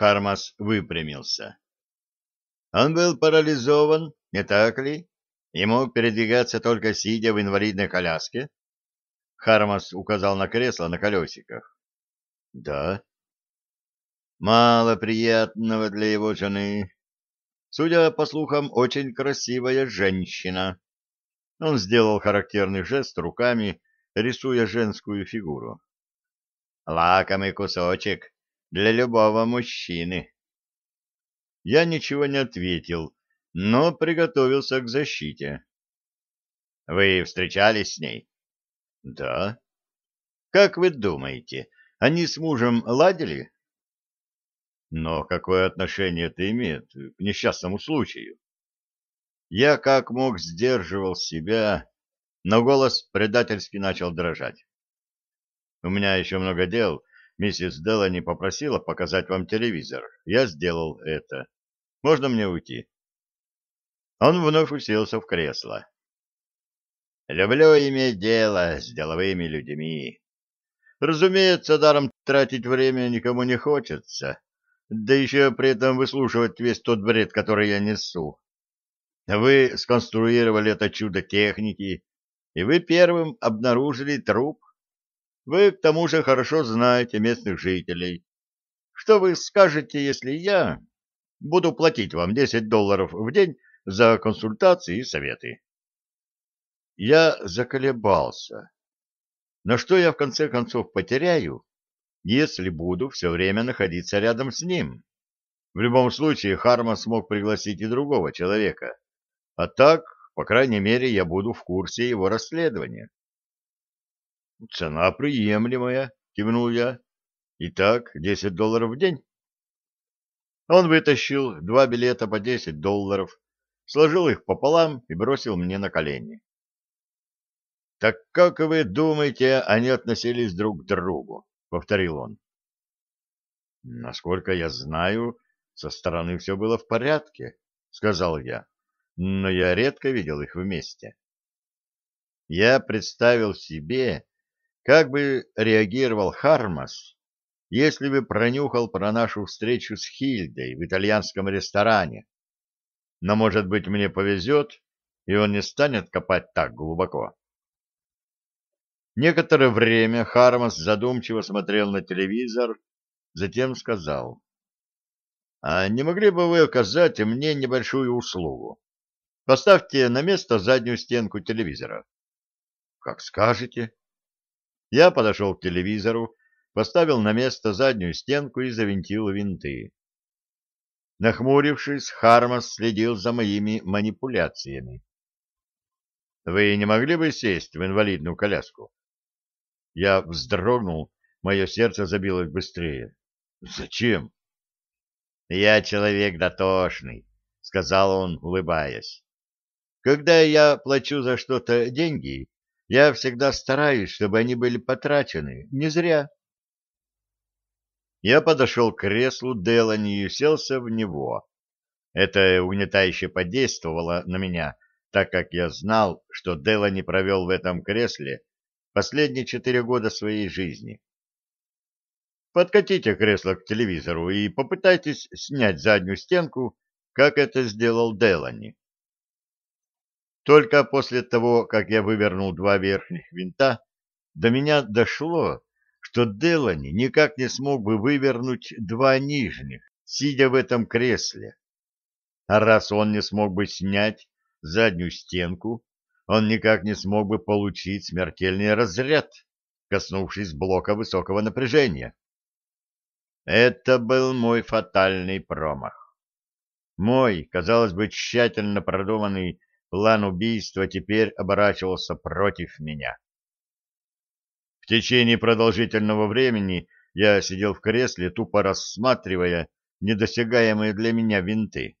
Хармас выпрямился. Он был парализован, не так ли? И мог передвигаться только сидя в инвалидной коляске? Хармас указал на кресло на колесиках. Да. Мало приятного для его жены. Судя по слухам, очень красивая женщина. Он сделал характерный жест руками, рисуя женскую фигуру. Лакомый кусочек для любого мужчины. Я ничего не ответил, но приготовился к защите. Вы встречались с ней? Да. Как вы думаете, они с мужем ладили? Но какое отношение это имеет к несчастному случаю? Я как мог сдерживал себя, но голос предательски начал дрожать. У меня еще много дел. Миссис Делани попросила показать вам телевизор. Я сделал это. Можно мне уйти? Он вновь уселся в кресло. Люблю иметь дело с деловыми людьми. Разумеется, даром тратить время никому не хочется, да еще при этом выслушивать весь тот бред, который я несу. Вы сконструировали это чудо техники, и вы первым обнаружили труп. Вы, к тому же, хорошо знаете местных жителей. Что вы скажете, если я буду платить вам 10 долларов в день за консультации и советы? Я заколебался. Но что я в конце концов потеряю, если буду все время находиться рядом с ним? В любом случае, Харма смог пригласить и другого человека. А так, по крайней мере, я буду в курсе его расследования. Цена приемлемая, кивнул я. Итак, десять долларов в день. Он вытащил два билета по десять долларов, сложил их пополам и бросил мне на колени. Так как вы думаете, они относились друг к другу? повторил он. Насколько я знаю, со стороны все было в порядке, сказал я. Но я редко видел их вместе. Я представил себе, как бы реагировал Хармас, если бы пронюхал про нашу встречу с Хильдой в итальянском ресторане? Но, может быть, мне повезет, и он не станет копать так глубоко. Некоторое время Хармас задумчиво смотрел на телевизор, затем сказал, «А не могли бы вы оказать мне небольшую услугу? Поставьте на место заднюю стенку телевизора». «Как скажете», я подошел к телевизору, поставил на место заднюю стенку и завинтил винты. Нахмурившись, Хармас следил за моими манипуляциями. «Вы не могли бы сесть в инвалидную коляску?» Я вздрогнул, мое сердце забилось быстрее. «Зачем?» «Я человек дотошный», — сказал он, улыбаясь. «Когда я плачу за что-то деньги, я всегда стараюсь, чтобы они были потрачены. Не зря. Я подошел к креслу Делани и уселся в него. Это угнетающе подействовало на меня, так как я знал, что Делани провел в этом кресле последние четыре года своей жизни. Подкатите кресло к телевизору и попытайтесь снять заднюю стенку, как это сделал Делани. Только после того, как я вывернул два верхних винта, до меня дошло, что Делани никак не смог бы вывернуть два нижних, сидя в этом кресле. А раз он не смог бы снять заднюю стенку, он никак не смог бы получить смертельный разряд, коснувшись блока высокого напряжения. Это был мой фатальный промах. Мой, казалось бы, тщательно продуманный План убийства теперь оборачивался против меня. В течение продолжительного времени я сидел в кресле, тупо рассматривая недосягаемые для меня винты.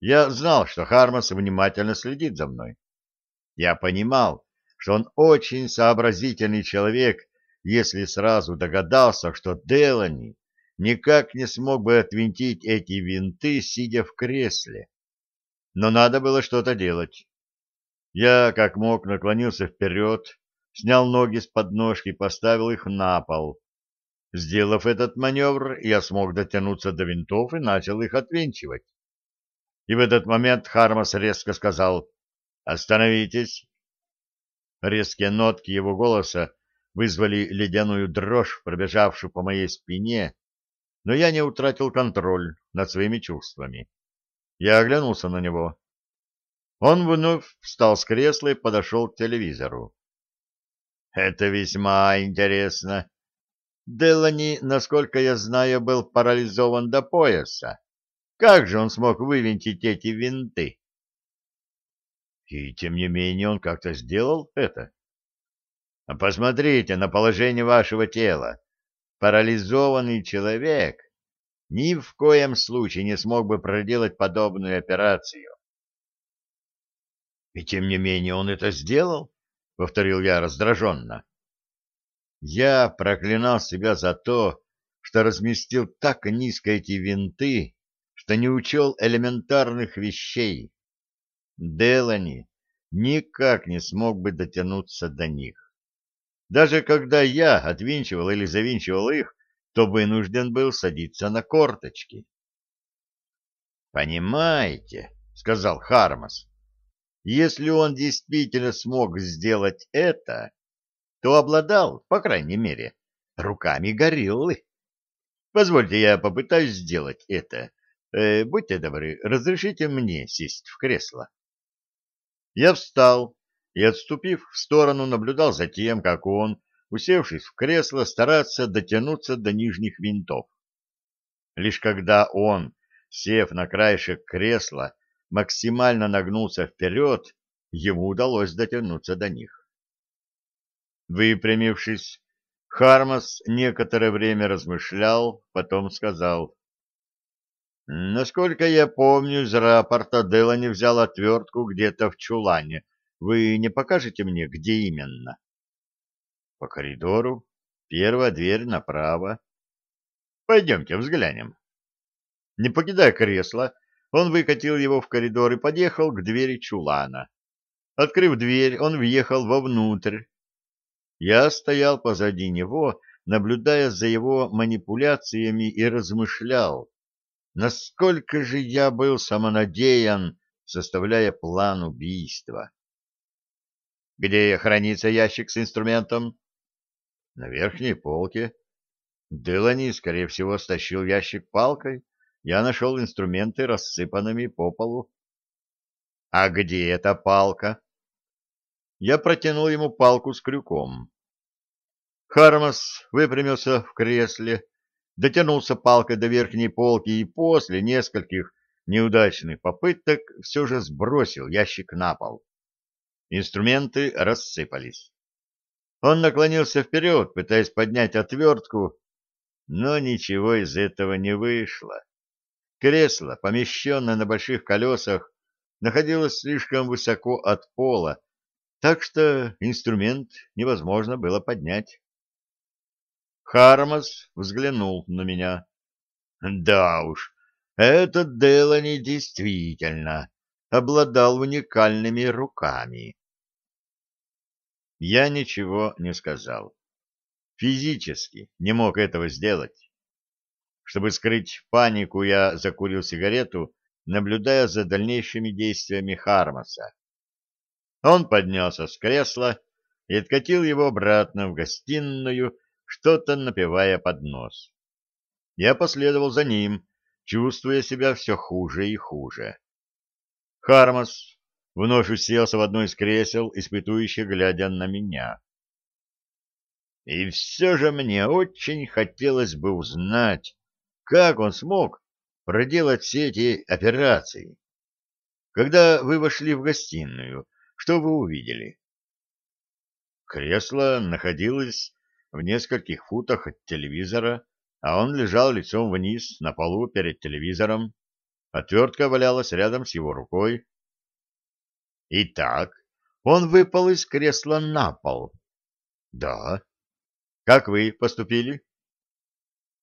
Я знал, что Хармас внимательно следит за мной. Я понимал, что он очень сообразительный человек, если сразу догадался, что Делани никак не смог бы отвинтить эти винты, сидя в кресле но надо было что-то делать. Я, как мог, наклонился вперед, снял ноги с подножки и поставил их на пол. Сделав этот маневр, я смог дотянуться до винтов и начал их отвинчивать. И в этот момент Хармас резко сказал «Остановитесь!». Резкие нотки его голоса вызвали ледяную дрожь, пробежавшую по моей спине, но я не утратил контроль над своими чувствами. Я оглянулся на него. Он вновь встал с кресла и подошел к телевизору. «Это весьма интересно. Делани, насколько я знаю, был парализован до пояса. Как же он смог вывинтить эти винты?» И тем не менее он как-то сделал это. Посмотрите на положение вашего тела. Парализованный человек ни в коем случае не смог бы проделать подобную операцию. — И тем не менее он это сделал, — повторил я раздраженно. Я проклинал себя за то, что разместил так низко эти винты, что не учел элементарных вещей. Делани никак не смог бы дотянуться до них. Даже когда я отвинчивал или завинчивал их, то вынужден был садиться на корточки. «Понимаете», — сказал Хармас, — «если он действительно смог сделать это, то обладал, по крайней мере, руками гориллы. Позвольте, я попытаюсь сделать это. Э, будьте добры, разрешите мне сесть в кресло». Я встал и, отступив в сторону, наблюдал за тем, как он, усевшись в кресло, старается дотянуться до нижних винтов. Лишь когда он, сев на краешек кресла, максимально нагнулся вперед, ему удалось дотянуться до них. Выпрямившись, Хармас некоторое время размышлял, потом сказал, «Насколько я помню, из рапорта Делани взял отвертку где-то в чулане. Вы не покажете мне, где именно?» По коридору. Первая дверь направо. Пойдемте взглянем. Не покидая кресла, он выкатил его в коридор и подъехал к двери чулана. Открыв дверь, он въехал вовнутрь. Я стоял позади него, наблюдая за его манипуляциями и размышлял, насколько же я был самонадеян, составляя план убийства. «Где хранится ящик с инструментом?» На верхней полке. Делани, скорее всего, стащил ящик палкой. Я нашел инструменты рассыпанными по полу. — А где эта палка? Я протянул ему палку с крюком. Хармас выпрямился в кресле, дотянулся палкой до верхней полки и после нескольких неудачных попыток все же сбросил ящик на пол. Инструменты рассыпались. Он наклонился вперед, пытаясь поднять отвертку, но ничего из этого не вышло. Кресло, помещенное на больших колесах, находилось слишком высоко от пола, так что инструмент невозможно было поднять. Хармас взглянул на меня. Да уж, этот Делани действительно обладал уникальными руками. Я ничего не сказал. Физически не мог этого сделать. Чтобы скрыть панику, я закурил сигарету, наблюдая за дальнейшими действиями Хармаса. Он поднялся с кресла и откатил его обратно в гостиную, что-то напевая под нос. Я последовал за ним, чувствуя себя все хуже и хуже. Хармас вновь уселся в одно из кресел, испытующе глядя на меня. И все же мне очень хотелось бы узнать, как он смог проделать все эти операции. Когда вы вошли в гостиную, что вы увидели? Кресло находилось в нескольких футах от телевизора, а он лежал лицом вниз на полу перед телевизором. Отвертка валялась рядом с его рукой. Итак, он выпал из кресла на пол. Да. Как вы поступили?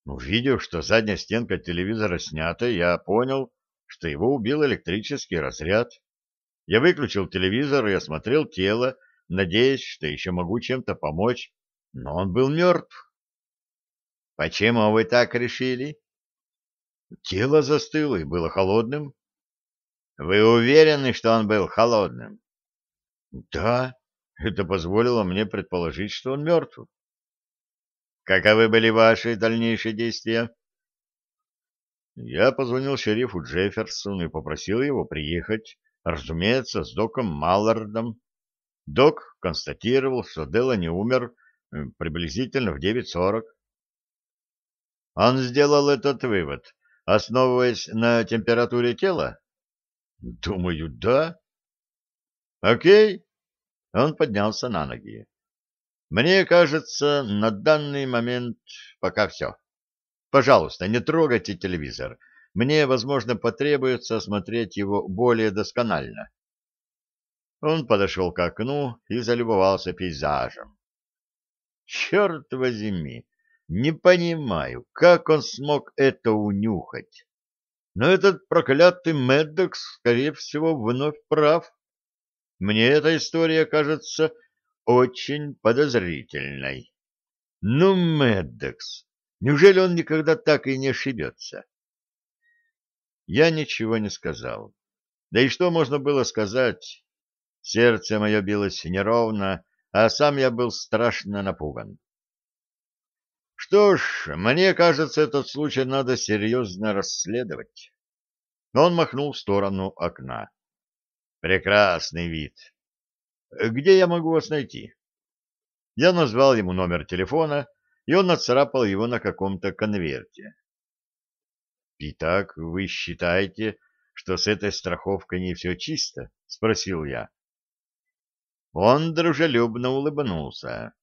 Увидев, что задняя стенка телевизора снята, я понял, что его убил электрический разряд. Я выключил телевизор и осмотрел тело, надеясь, что еще могу чем-то помочь, но он был мертв. Почему вы так решили? Тело застыло и было холодным. Вы уверены, что он был холодным? Да, это позволило мне предположить, что он мертв. Каковы были ваши дальнейшие действия? Я позвонил шерифу Джефферсону и попросил его приехать, разумеется, с доком Маллардом. Док констатировал, что Делани умер э, приблизительно в 9.40. Он сделал этот вывод, основываясь на температуре тела? Думаю, да. Окей. Он поднялся на ноги. Мне кажется, на данный момент пока все. Пожалуйста, не трогайте телевизор. Мне, возможно, потребуется осмотреть его более досконально. Он подошел к окну и залюбовался пейзажем. Черт возьми, не понимаю, как он смог это унюхать. Но этот проклятый Меддокс, скорее всего, вновь прав. Мне эта история кажется очень подозрительной. Ну, Меддокс, неужели он никогда так и не ошибется? Я ничего не сказал. Да и что можно было сказать? Сердце мое билось неровно, а сам я был страшно напуган. Что ж, мне кажется, этот случай надо серьезно расследовать. Он махнул в сторону окна. Прекрасный вид. Где я могу вас найти? Я назвал ему номер телефона, и он нацарапал его на каком-то конверте. Итак, вы считаете, что с этой страховкой не все чисто? Спросил я. Он дружелюбно улыбнулся.